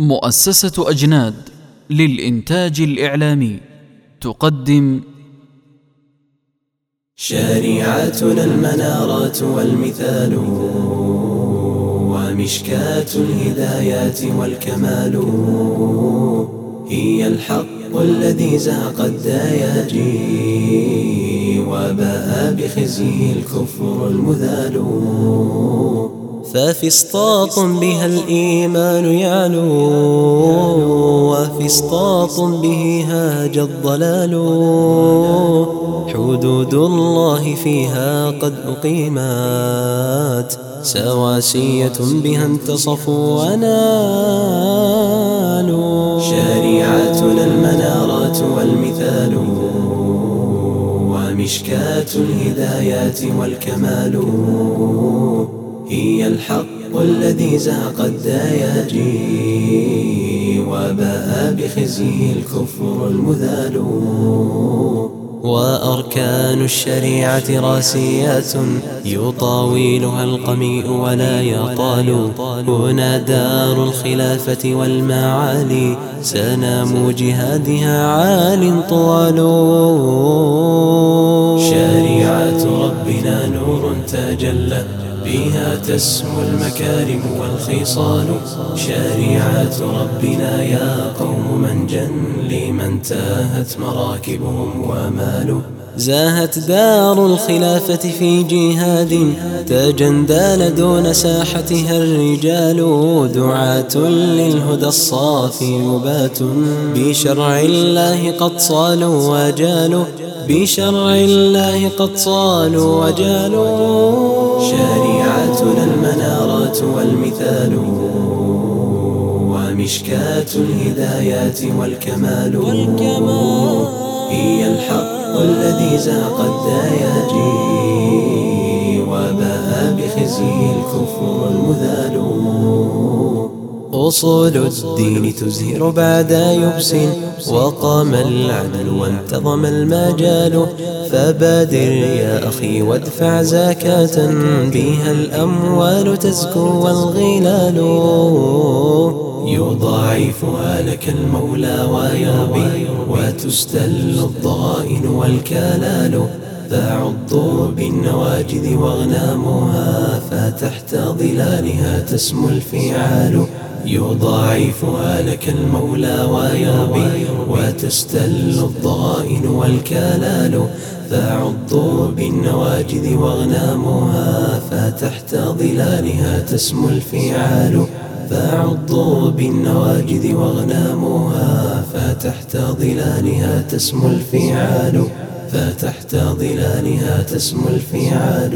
مؤسسة أجناد للإنتاج الإعلامي تقدم شريعتنا المنارات والمثال ومشكاة الهدايات والكمال هي الحق الذي زهق الدياجي وباء بخزيه الكفر المذال ففسطاط بها الإيمان يعلو وفسطاط به هاج الضلال. حدود الله فيها قد أقيمت سواسية بها انتصفوا ونالوا شريعتنا المنارات والمثال ومشكاة الهدايات والكمال. هي الحق الذي زهق الدياجي وباء بخزيه الكفر المذال. وأركان الشريعة راسيات يطاويلها القميء ولا يطال. هنا دار الخلافة والمعالي سنام جهادها عال طوال. شريعة ربنا نور تجلى. بها تسمو المكارم والخصال. شريعة ربنا يا قوم من جن لمن تاهت مراكبهم ومالوا زاهت دار الخلافة في جهاد تجندال دون ساحتها الرجال دعاة للهدى الصافي يبات بشرع الله قد صالوا وجالوا بشرع الله قد صالوا وجالوا. شريعتنا المنارات والمثال ومشكاة الهدايات والكمال, والكمال. هي الحق الذي زاق الدياجي أصول الدين تزهر بعد يبس وقام العدل وانتظم المجال. فبادر يا أخي وادفع زكاة بها الأموال تزكو والغلال. يضاعفها لك المولى ويربي وتستل الضغائن والكلال. فعضوا بالنواجذ واغنامها فتحت ظلالها تسمو الفعال. يضاعفها لك المولى ويربي وتستل الضغائن والكلال فعضوا بالنواجذ واغنامها فتحت ظلالها تسمو الفعال. فعضوا بالنواجذ واغنامها فتحت ظلالها تسمو الفعال. فتحت ظلالها تسمو الفعال.